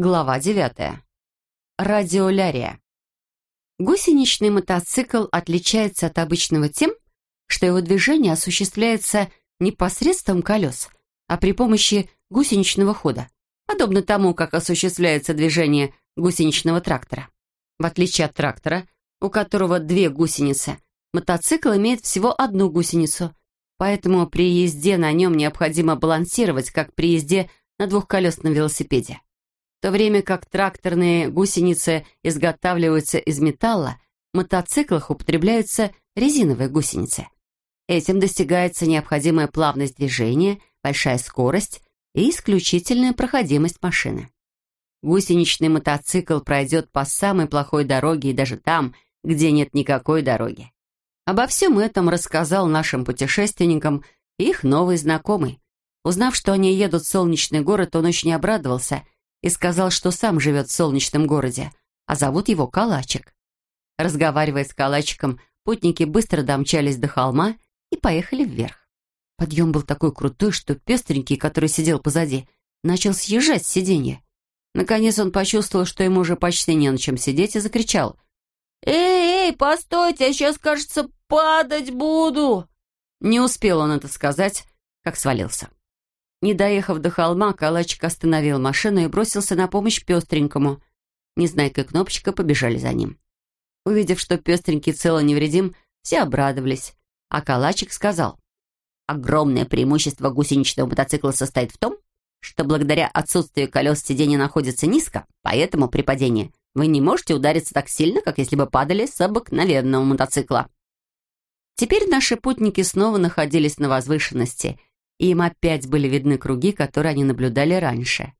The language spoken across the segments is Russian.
Глава девятая. Радиолярия. Гусеничный мотоцикл отличается от обычного тем, что его движение осуществляется не посредством колес, а при помощи гусеничного хода, подобно тому, как осуществляется движение гусеничного трактора. В отличие от трактора, у которого две гусеницы, мотоцикл имеет всего одну гусеницу, поэтому при езде на нем необходимо балансировать, как при езде на двухколесном велосипеде. То время как тракторные гусеницы изготавливаются из металла, в мотоциклах употребляются резиновые гусеницы. Этим достигается необходимая плавность движения, большая скорость и исключительная проходимость машины. Гусеничный мотоцикл пройдет по самой плохой дороге и даже там, где нет никакой дороги. Обо всем этом рассказал нашим путешественникам их новый знакомый. Узнав, что они едут в солнечный город, он очень обрадовался и сказал, что сам живет в солнечном городе, а зовут его Калачик. Разговаривая с Калачиком, путники быстро домчались до холма и поехали вверх. Подъем был такой крутой, что пестренький, который сидел позади, начал съезжать с сиденья. Наконец он почувствовал, что ему уже почти не на чем сидеть, и закричал. «Эй, эй, постойте, я сейчас, кажется, падать буду!» Не успел он это сказать, как свалился. Не доехав до холма, Калачик остановил машину и бросился на помощь пестренькому. Незнайка и Кнопочка побежали за ним. Увидев, что пестренький цел и невредим, все обрадовались, а Калачик сказал, «Огромное преимущество гусеничного мотоцикла состоит в том, что благодаря отсутствию колес сиденье находится низко, поэтому при падении вы не можете удариться так сильно, как если бы падали с обыкновенного мотоцикла». Теперь наши путники снова находились на возвышенности, им опять были видны круги, которые они наблюдали раньше.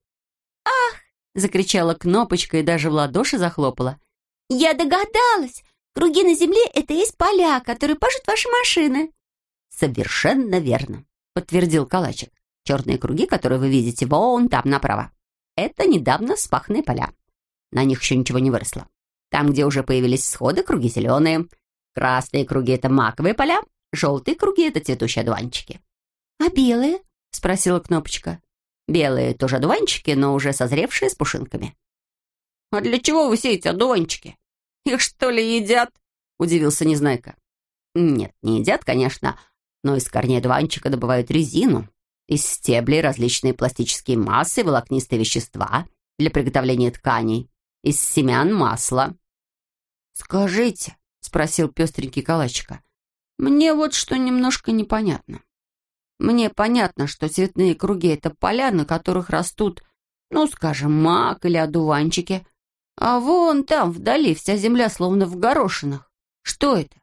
«Ах!» — закричала Кнопочка и даже в ладоши захлопала. «Я догадалась! Круги на земле — это есть поля, которые пашут ваши машины». «Совершенно верно», — подтвердил Калачик. «Черные круги, которые вы видите вон там направо, это недавно вспаханные поля. На них еще ничего не выросло. Там, где уже появились сходы, круги зеленые. Красные круги — это маковые поля, желтые круги — это цветущие одуванчики». «А белые?» — спросила Кнопочка. «Белые тоже одуванчики, но уже созревшие с пушинками». «А для чего вы сеете одуванчики? Их что ли едят?» — удивился Незнайка. «Нет, не едят, конечно, но из корней одуванчика добывают резину, из стеблей различные пластические массы, волокнистые вещества для приготовления тканей, из семян масло». «Скажите», — спросил пестренький калачика, «мне вот что немножко непонятно. Мне понятно, что цветные круги — это поля, на которых растут, ну, скажем, мак или одуванчики, а вон там, вдали, вся земля словно в горошинах. Что это?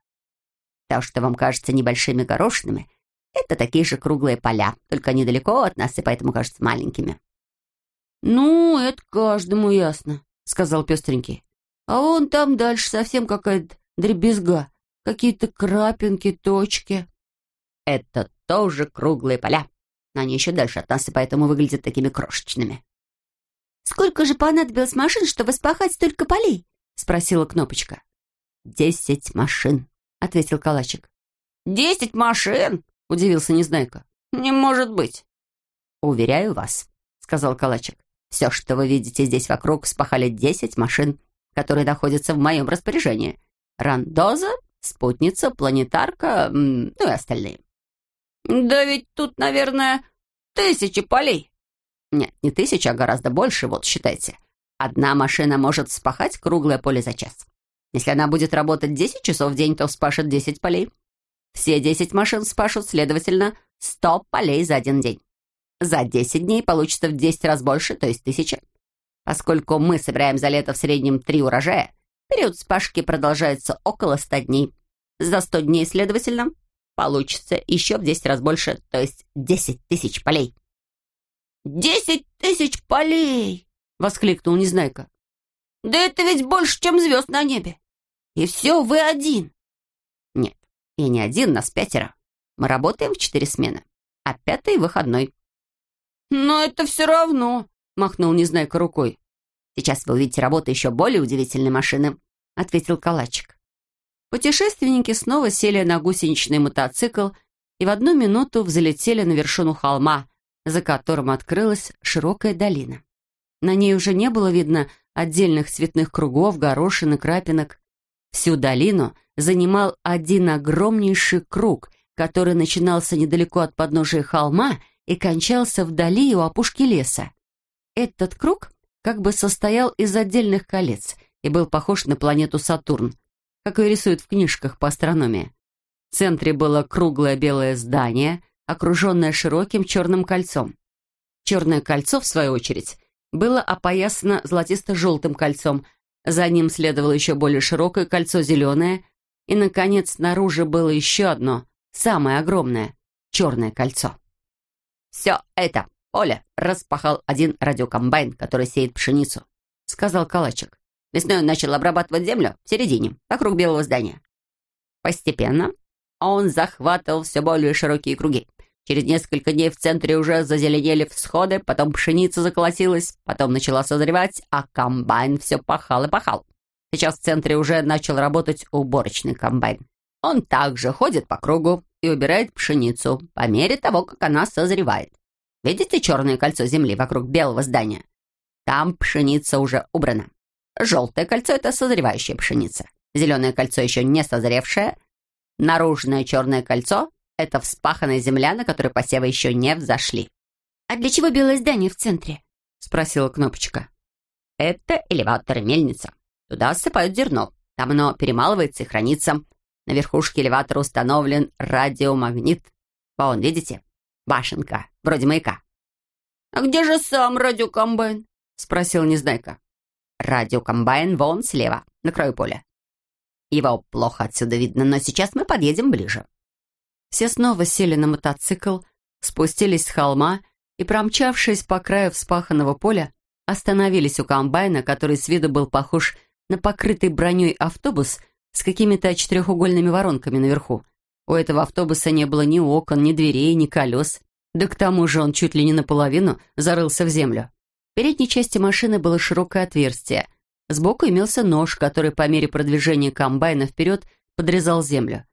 То, что вам кажется небольшими горошинами, это такие же круглые поля, только недалеко от нас и поэтому кажутся маленькими. «Ну, это каждому ясно», — сказал пестренький. «А вон там дальше совсем какая-то дребезга, какие-то крапинки, точки». «Это тоже круглые поля, но они еще дальше от нас и поэтому выглядят такими крошечными». «Сколько же понадобилось машин, чтобы спахать столько полей?» — спросила Кнопочка. «Десять машин», — ответил Калачик. «Десять машин?» — удивился Незнайка. «Не может быть». «Уверяю вас», — сказал Калачик. «Все, что вы видите здесь вокруг, спахали десять машин, которые находятся в моем распоряжении. Рандоза, спутница, планетарка, ну и остальные». «Да ведь тут, наверное, тысячи полей», нет, не тысяча, а гораздо больше, вот считайте. Одна машина может спахать круглое поле за час. Если она будет работать 10 часов в день, то спашет 10 полей. Все 10 машин спашут, следовательно, 100 полей за один день. За 10 дней получится в 10 раз больше, то есть тысяча. Поскольку мы собираем за лето в среднем 3 урожая, период спашки продолжается около 100 дней. За 100 дней, следовательно, получится еще в 10 раз больше, то есть 10 тысяч полей. «Десять тысяч полей!» — воскликнул Незнайка. «Да это ведь больше, чем звезд на небе! И все вы один!» «Нет, я не один, нас пятеро. Мы работаем в четыре смены, а пятый выходной». «Но это все равно!» — махнул Незнайка рукой. «Сейчас вы увидите работу еще более удивительной машины», — ответил Калачик. Путешественники снова сели на гусеничный мотоцикл и в одну минуту взлетели на вершину холма — за которым открылась широкая долина. На ней уже не было видно отдельных цветных кругов, горошин и крапинок. Всю долину занимал один огромнейший круг, который начинался недалеко от подножия холма и кончался вдали у опушки леса. Этот круг как бы состоял из отдельных колец и был похож на планету Сатурн, как ее рисуют в книжках по астрономии. В центре было круглое белое здание, окруженное широким черным кольцом. Черное кольцо, в свою очередь, было опоясано золотисто-желтым кольцом, за ним следовало еще более широкое кольцо зеленое, и, наконец, снаружи было еще одно, самое огромное, черное кольцо. «Все это поле распахал один радиокомбайн, который сеет пшеницу», — сказал Калачик. Весной он начал обрабатывать землю в середине, вокруг белого здания. Постепенно он захватывал все более широкие круги. Через несколько дней в центре уже зазеленели всходы, потом пшеница заколосилась, потом начала созревать, а комбайн все пахал и пахал. Сейчас в центре уже начал работать уборочный комбайн. Он также ходит по кругу и убирает пшеницу по мере того, как она созревает. Видите черное кольцо земли вокруг белого здания? Там пшеница уже убрана. Желтое кольцо — это созревающая пшеница. Зеленое кольцо еще не созревшее. Наружное черное кольцо это вспаханная земля, на которой посевы еще не взошли. «А для чего белое здание в центре?» — спросила Кнопочка. «Это элеватор мельница. Туда ссыпают зерно. Там оно перемалывается и хранится. На верхушке элеватора установлен радиомагнит. Вон, видите? Башенка, вроде маяка». «А где же сам радиокомбайн?» — спросил Незнайка. «Радиокомбайн вон слева, на краю поля. Его плохо отсюда видно, но сейчас мы подъедем ближе. Все снова сели на мотоцикл, спустились с холма и, промчавшись по краю вспаханного поля, остановились у комбайна, который с виду был похож на покрытый броней автобус с какими-то четырехугольными воронками наверху. У этого автобуса не было ни окон, ни дверей, ни колес. Да к тому же он чуть ли не наполовину зарылся в землю. В передней части машины было широкое отверстие. Сбоку имелся нож, который по мере продвижения комбайна вперед подрезал землю.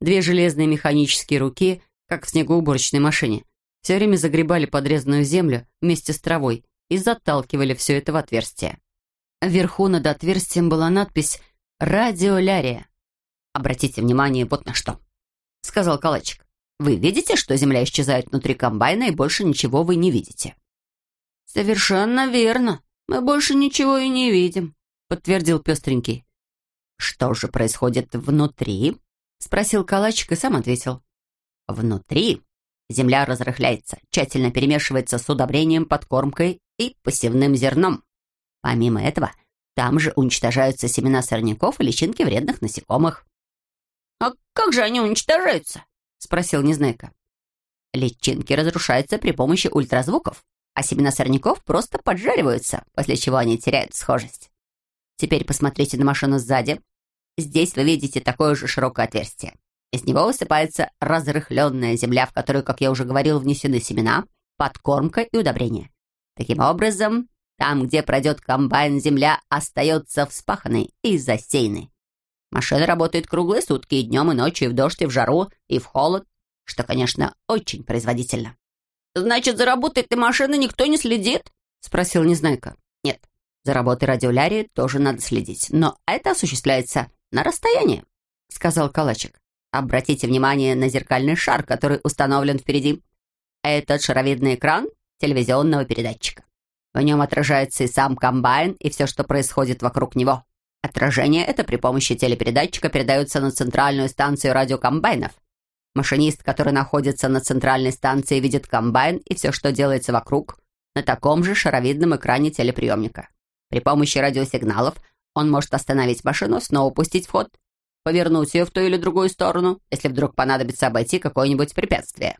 Две железные механические руки, как в снегоуборочной машине, все время загребали подрезанную землю вместе с травой и заталкивали все это в отверстие. Вверху над отверстием была надпись «Радиолярия». «Обратите внимание вот на что», — сказал Калачик. «Вы видите, что земля исчезает внутри комбайна, и больше ничего вы не видите?» «Совершенно верно. Мы больше ничего и не видим», — подтвердил пестренький. «Что же происходит внутри?» Спросил калачик и сам ответил. Внутри земля разрыхляется, тщательно перемешивается с удобрением, подкормкой и посевным зерном. Помимо этого, там же уничтожаются семена сорняков и личинки вредных насекомых. «А как же они уничтожаются?» — спросил Незнайка. Личинки разрушаются при помощи ультразвуков, а семена сорняков просто поджариваются, после чего они теряют схожесть. Теперь посмотрите на машину сзади. Здесь вы видите такое же широкое отверстие. Из него высыпается разрыхленная земля, в которую, как я уже говорил, внесены семена, подкормка и удобрения. Таким образом, там, где пройдет комбайн, земля остается вспаханной и засеянной. Машина работает круглые сутки, и днем, и ночью, и в дождь, и в жару, и в холод, что, конечно, очень производительно. «Значит, за работой этой машины никто не следит?» — спросил Незнайка. «Нет, за работой радиолярии тоже надо следить, но это осуществляется «На расстоянии», — сказал Калачик. «Обратите внимание на зеркальный шар, который установлен впереди. Этот шаровидный экран телевизионного передатчика. В нем отражается и сам комбайн, и все, что происходит вокруг него. Отражение это при помощи телепередатчика передается на центральную станцию радиокомбайнов. Машинист, который находится на центральной станции, видит комбайн и все, что делается вокруг, на таком же шаровидном экране телеприемника. При помощи радиосигналов он может остановить машину, снова пустить в ход, повернуть ее в ту или другую сторону, если вдруг понадобится обойти какое-нибудь препятствие.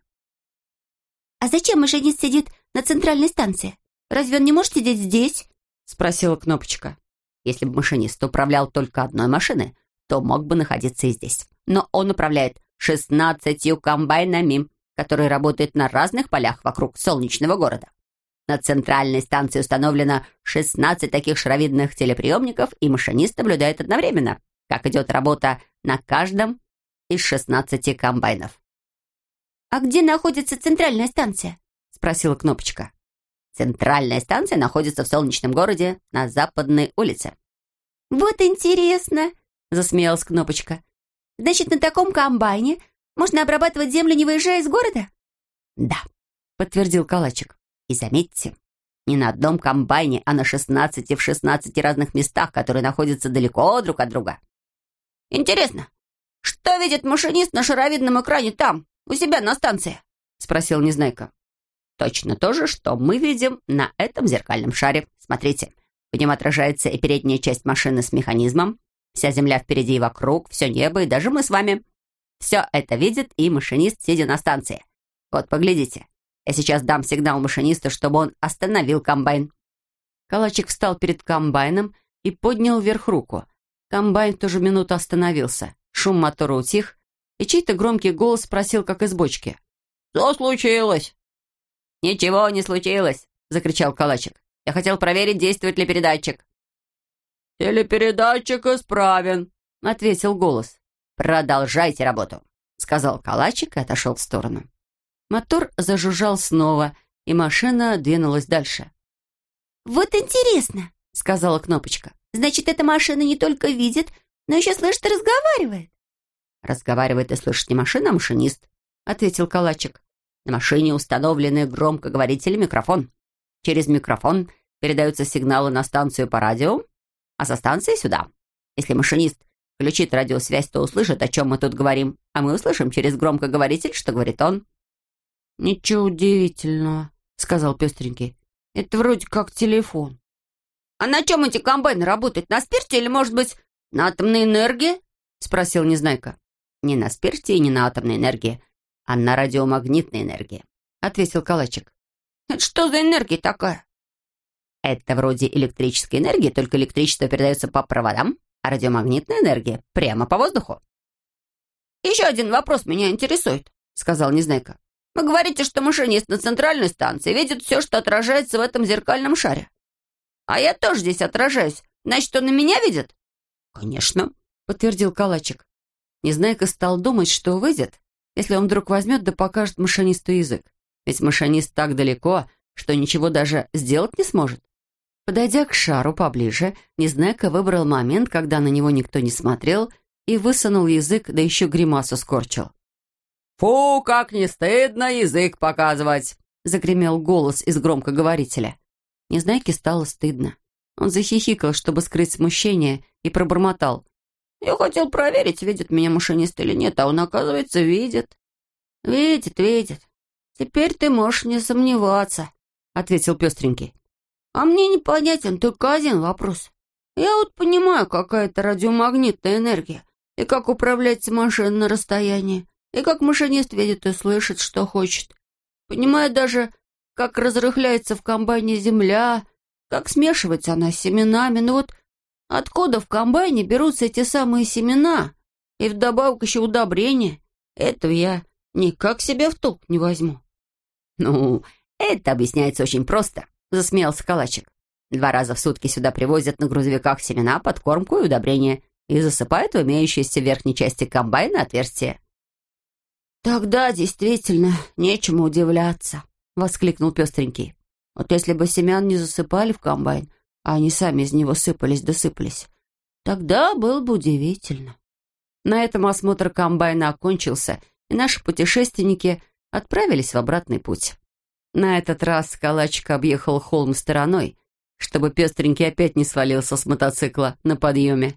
«А зачем машинист сидит на центральной станции? Разве он не может сидеть здесь?» — спросила Кнопочка. Если бы машинист управлял только одной машиной, то мог бы находиться и здесь. Но он управляет шестнадцатью комбайнами, которые работают на разных полях вокруг солнечного города. На центральной станции установлено 16 таких шаровидных телеприемников, и машинист наблюдает одновременно, как идет работа на каждом из 16 комбайнов. «А где находится центральная станция?» — спросила Кнопочка. Центральная станция находится в солнечном городе на западной улице». «Вот интересно!» — засмеялась Кнопочка. «Значит, на таком комбайне можно обрабатывать землю, не выезжая из города?» «Да», — подтвердил Калачик. «И заметьте, не на одном комбайне, а на шестнадцати в шестнадцати разных местах, которые находятся далеко друг от друга». «Интересно, что видит машинист на шаровидном экране там, у себя на станции?» — спросил Незнайка. «Точно то же, что мы видим на этом зеркальном шаре. Смотрите, в нем отражается и передняя часть машины с механизмом, вся земля впереди и вокруг, все небо и даже мы с вами. Все это видит и машинист, сидя на станции. Вот, поглядите. Я сейчас дам сигнал машинисту, чтобы он остановил комбайн». Калачик встал перед комбайном и поднял вверх руку. Комбайн в ту же минуту остановился. Шум мотора утих, и чей-то громкий голос спросил, как из бочки. «Что случилось?» «Ничего не случилось», — закричал Калачик. «Я хотел проверить, действует ли передатчик». «Телепередатчик исправен», — ответил голос. «Продолжайте работу», — сказал Калачик и отошел в сторону. Мотор зажужжал снова, и машина двинулась дальше. «Вот интересно», — сказала Кнопочка. «Значит, эта машина не только видит, но еще слышит и разговаривает». «Разговаривает и слышит не машина, а машинист», — ответил Калачик. «На машине установлены громкоговоритель и микрофон. Через микрофон передаются сигналы на станцию по радио, а со станции сюда. Если машинист включит радиосвязь, то услышит, о чем мы тут говорим, а мы услышим через громкоговоритель, что говорит он». «Ничего удивительного», — сказал пестренький. «Это вроде как телефон». «А на чем эти комбайны работают? На спирте или, может быть, на атомной энергии?» — спросил Незнайка. «Не на спирте и не на атомной энергии, а на радиомагнитной энергии», — ответил Калачик. «Это что за энергия такая?» «Это вроде электрической энергии, только электричество передается по проводам, а радиомагнитная энергия прямо по воздуху». «Еще один вопрос меня интересует», — сказал Незнайка. «Вы говорите, что машинист на центральной станции видит все, что отражается в этом зеркальном шаре. А я тоже здесь отражаюсь. Значит, он и меня видит?» «Конечно», — подтвердил Калачик. Незнайка стал думать, что выйдет, если он вдруг возьмет да покажет машинисту язык. Ведь машинист так далеко, что ничего даже сделать не сможет. Подойдя к шару поближе, Незнайка выбрал момент, когда на него никто не смотрел, и высунул язык, да еще гримасу скорчил. «Фу, как не стыдно язык показывать!» — загремел голос из громкоговорителя. Незнайке стало стыдно. Он захихикал, чтобы скрыть смущение, и пробормотал. «Я хотел проверить, видит меня машинист или нет, а он, оказывается, видит». «Видит, видит. Теперь ты можешь не сомневаться», — ответил пестренький. «А мне непонятен только один вопрос. Я вот понимаю, какая это радиомагнитная энергия, и как управлять машиной на расстоянии, и как машинист видит и слышит, что хочет. Понимаю даже, как разрыхляется в комбайне земля, как смешивается она с семенами. Но вот откуда в комбайне берутся эти самые семена? И вдобавок еще удобрения. Этого я никак себе в толк не возьму. «Ну, это объясняется очень просто», — засмеялся Калачик. «Два раза в сутки сюда привозят на грузовиках семена, подкормку и удобрения и засыпают в имеющиеся в верхней части комбайна отверстия». «Тогда действительно нечему удивляться», — воскликнул пестренький. Вот если бы семян не засыпали в комбайн, а они сами из него сыпались досыпались, тогда было бы удивительно. На этом осмотр комбайна окончился, и наши путешественники отправились в обратный путь. На этот раз калачик объехал холм стороной, чтобы пестренький опять не свалился с мотоцикла на подъеме,